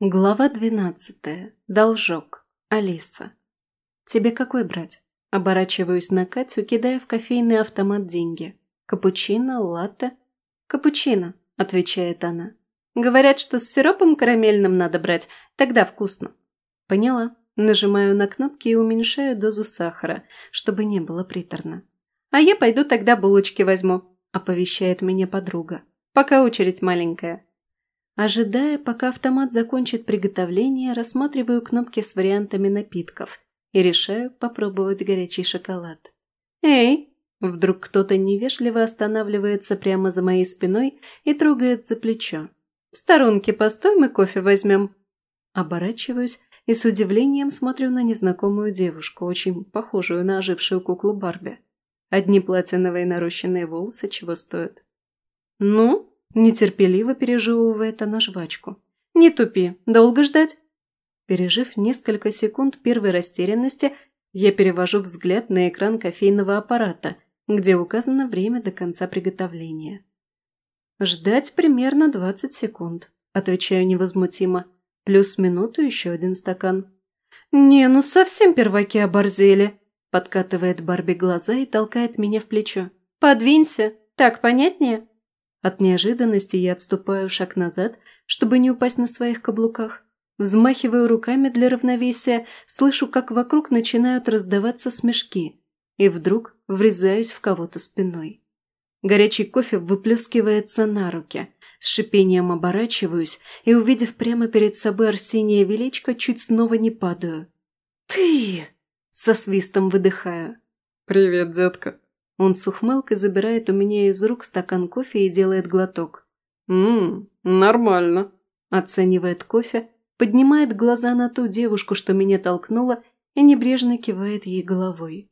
Глава двенадцатая. Должок. Алиса. «Тебе какой брать?» Оборачиваюсь на Катю, кидая в кофейный автомат деньги. «Капучино? Латте?» «Капучино», – отвечает она. «Говорят, что с сиропом карамельным надо брать, тогда вкусно». «Поняла». Нажимаю на кнопки и уменьшаю дозу сахара, чтобы не было приторно. «А я пойду тогда булочки возьму», – оповещает меня подруга. «Пока очередь маленькая». Ожидая, пока автомат закончит приготовление, рассматриваю кнопки с вариантами напитков и решаю попробовать горячий шоколад. «Эй!» Вдруг кто-то невежливо останавливается прямо за моей спиной и трогает за плечо. «В сторонке постой, мы кофе возьмем!» Оборачиваюсь и с удивлением смотрю на незнакомую девушку, очень похожую на ожившую куклу Барби. Одни платиновые нарощенные волосы чего стоят. «Ну?» Нетерпеливо пережевывает она жвачку. «Не тупи, долго ждать?» Пережив несколько секунд первой растерянности, я перевожу взгляд на экран кофейного аппарата, где указано время до конца приготовления. «Ждать примерно 20 секунд», – отвечаю невозмутимо. «Плюс минуту еще один стакан». «Не, ну совсем перваки оборзели», – подкатывает Барби глаза и толкает меня в плечо. «Подвинься, так понятнее?» От неожиданности я отступаю шаг назад, чтобы не упасть на своих каблуках. Взмахиваю руками для равновесия, слышу, как вокруг начинают раздаваться смешки. И вдруг врезаюсь в кого-то спиной. Горячий кофе выплескивается на руки. С шипением оборачиваюсь и, увидев прямо перед собой Арсения Величко, чуть снова не падаю. «Ты!» – со свистом выдыхаю. «Привет, детка!» Он с ухмылкой забирает у меня из рук стакан кофе и делает глоток. «Ммм, нормально», – оценивает кофе, поднимает глаза на ту девушку, что меня толкнула, и небрежно кивает ей головой.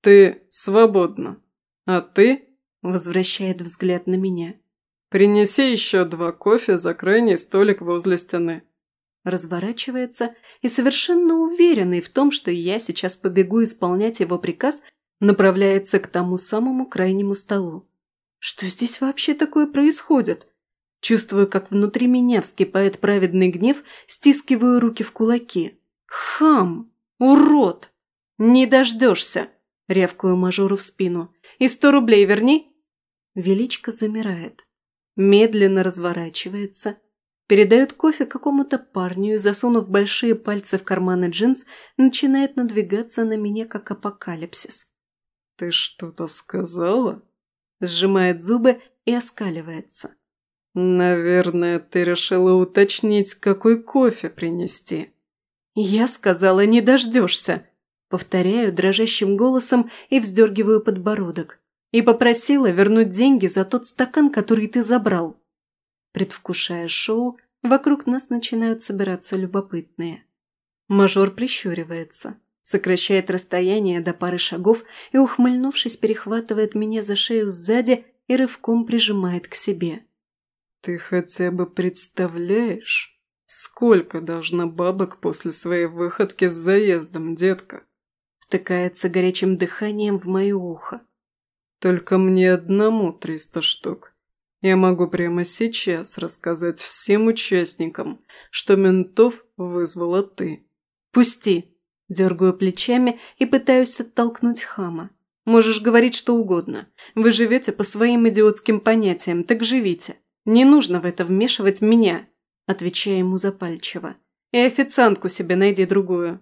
«Ты свободна. А ты?» – возвращает взгляд на меня. «Принеси еще два кофе за крайний столик возле стены». Разворачивается и совершенно уверенный в том, что я сейчас побегу исполнять его приказ, направляется к тому самому крайнему столу. Что здесь вообще такое происходит? Чувствую, как внутри меня вскипает праведный гнев, стискиваю руки в кулаки. «Хам! Урод! Не дождешься!» – рявкую мажору в спину. «И сто рублей верни!» Величко замирает. Медленно разворачивается. Передает кофе какому-то парню и, засунув большие пальцы в карманы джинс, начинает надвигаться на меня, как апокалипсис. «Ты что-то сказала?» Сжимает зубы и оскаливается. «Наверное, ты решила уточнить, какой кофе принести». «Я сказала, не дождешься!» Повторяю дрожащим голосом и вздергиваю подбородок. И попросила вернуть деньги за тот стакан, который ты забрал. Предвкушая шоу, вокруг нас начинают собираться любопытные. Мажор прищуривается сокращает расстояние до пары шагов и, ухмыльнувшись, перехватывает меня за шею сзади и рывком прижимает к себе. «Ты хотя бы представляешь, сколько должна бабок после своей выходки с заездом, детка?» Втыкается горячим дыханием в мое ухо. «Только мне одному триста штук. Я могу прямо сейчас рассказать всем участникам, что ментов вызвала ты». «Пусти!» Дергаю плечами и пытаюсь оттолкнуть хама. Можешь говорить что угодно. Вы живете по своим идиотским понятиям, так живите. Не нужно в это вмешивать меня, отвечая ему запальчиво. И официантку себе найди другую.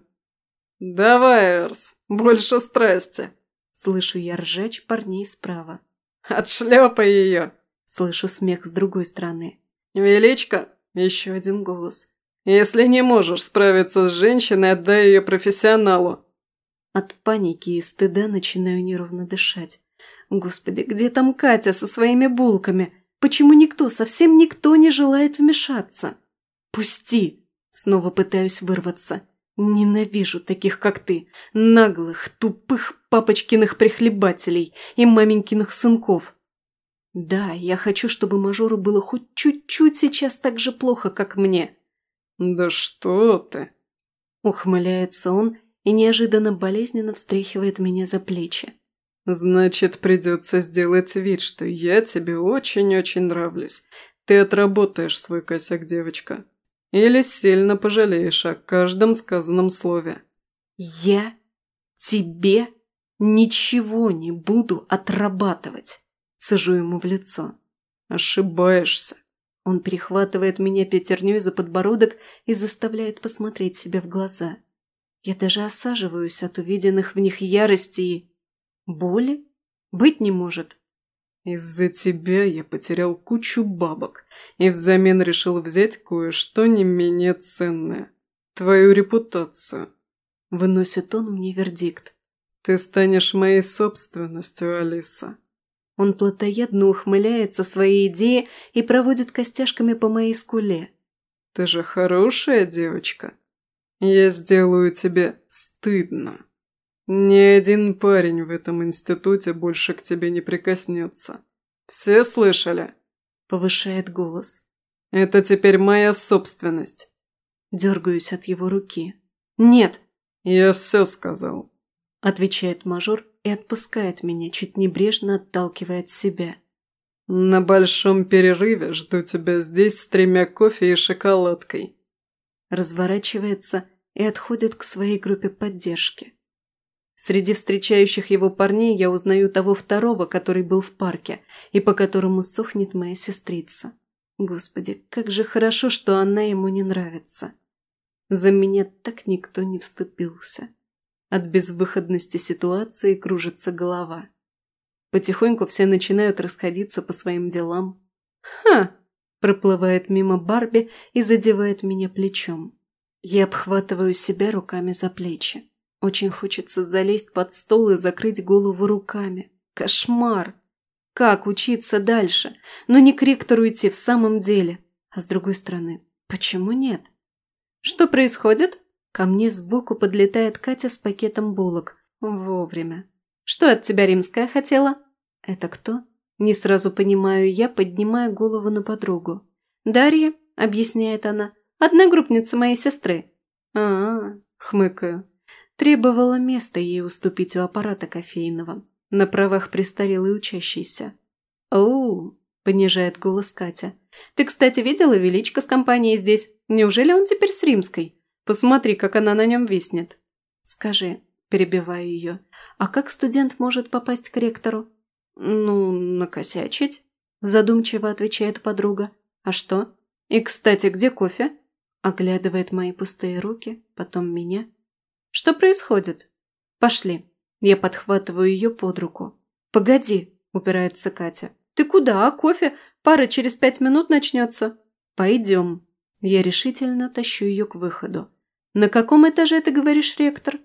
«Давай, Эрс, больше страсти!» Слышу я ржач парней справа. «Отшлепай ее!» Слышу смех с другой стороны. «Величко!» Еще один голос. Если не можешь справиться с женщиной, отдай ее профессионалу». От паники и стыда начинаю неровно дышать. Господи, где там Катя со своими булками? Почему никто, совсем никто не желает вмешаться? Пусти! Снова пытаюсь вырваться. Ненавижу таких, как ты, наглых, тупых папочкиных прихлебателей и маменькиных сынков. Да, я хочу, чтобы мажору было хоть чуть-чуть сейчас так же плохо, как мне. «Да что ты!» Ухмыляется он и неожиданно болезненно встряхивает меня за плечи. «Значит, придется сделать вид, что я тебе очень-очень нравлюсь. Ты отработаешь свой косяк, девочка. Или сильно пожалеешь о каждом сказанном слове. Я тебе ничего не буду отрабатывать. Цежу ему в лицо. Ошибаешься. Он перехватывает меня пятерней за подбородок и заставляет посмотреть себе в глаза. Я даже осаживаюсь от увиденных в них ярости и... боли? Быть не может. Из-за тебя я потерял кучу бабок и взамен решил взять кое-что не менее ценное. Твою репутацию. Выносит он мне вердикт. Ты станешь моей собственностью, Алиса. Он плотоядно ухмыляется своей идее и проводит костяшками по моей скуле. Ты же хорошая девочка. Я сделаю тебе стыдно. Ни один парень в этом институте больше к тебе не прикоснется. Все слышали?» Повышает голос. «Это теперь моя собственность». Дергаюсь от его руки. «Нет!» «Я все сказал», – отвечает мажор и отпускает меня, чуть небрежно отталкивая от себя. «На большом перерыве жду тебя здесь с тремя кофе и шоколадкой». Разворачивается и отходит к своей группе поддержки. Среди встречающих его парней я узнаю того второго, который был в парке, и по которому сохнет моя сестрица. Господи, как же хорошо, что она ему не нравится. За меня так никто не вступился. От безвыходности ситуации кружится голова. Потихоньку все начинают расходиться по своим делам. «Ха!» – проплывает мимо Барби и задевает меня плечом. Я обхватываю себя руками за плечи. Очень хочется залезть под стол и закрыть голову руками. Кошмар! Как учиться дальше? Но не к ректору идти в самом деле. А с другой стороны, почему нет? Что происходит? Ко мне сбоку подлетает Катя с пакетом булок. Вовремя. Что от тебя римская хотела? Это кто? Не сразу понимаю я, поднимая голову на подругу. Дарья, объясняет она, одногруппница моей сестры. А, -а, -а хмыкаю. Требовала место ей уступить у аппарата кофейного, на правах престарелой учащейся. «Оу!» – понижает голос Катя. «Ты, кстати, видела Величко с компанией здесь? Неужели он теперь с Римской? Посмотри, как она на нем виснет». «Скажи», – перебиваю ее, – «а как студент может попасть к ректору?» «Ну, накосячить», – задумчиво отвечает подруга. «А что? И, кстати, где кофе?» Оглядывает мои пустые руки, потом меня – что происходит? Пошли. Я подхватываю ее под руку. Погоди, упирается Катя. Ты куда, а? Кофе? Пара через пять минут начнется. Пойдем. Я решительно тащу ее к выходу. На каком этаже ты говоришь, ректор?